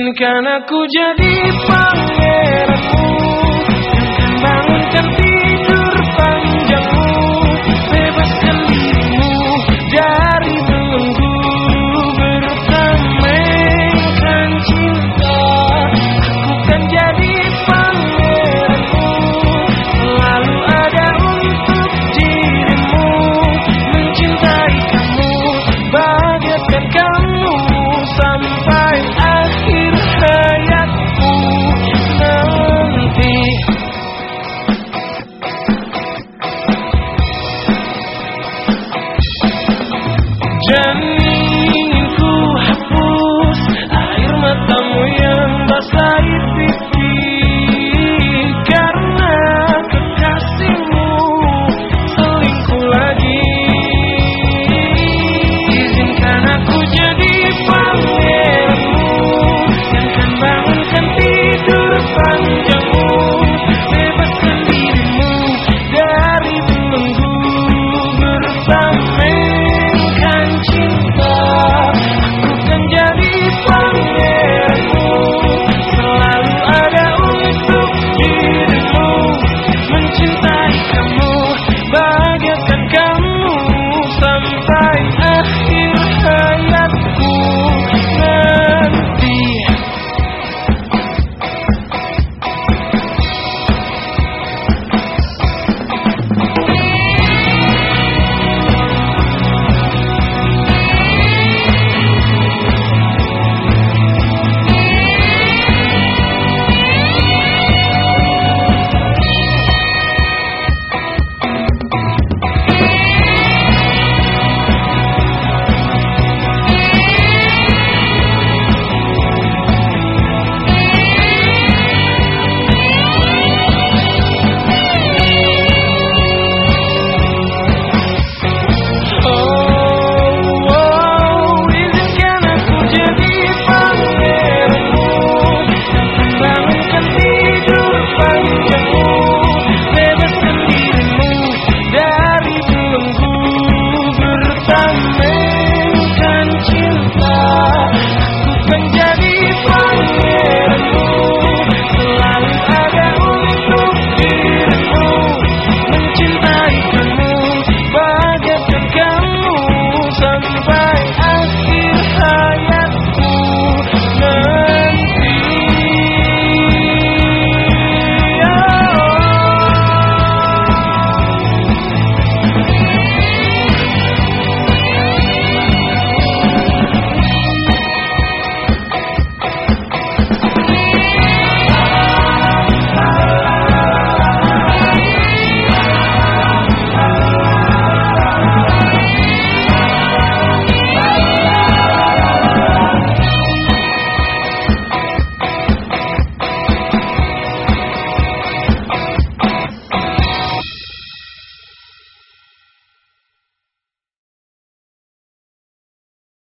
Izinkan aku jadi pangeranmu 人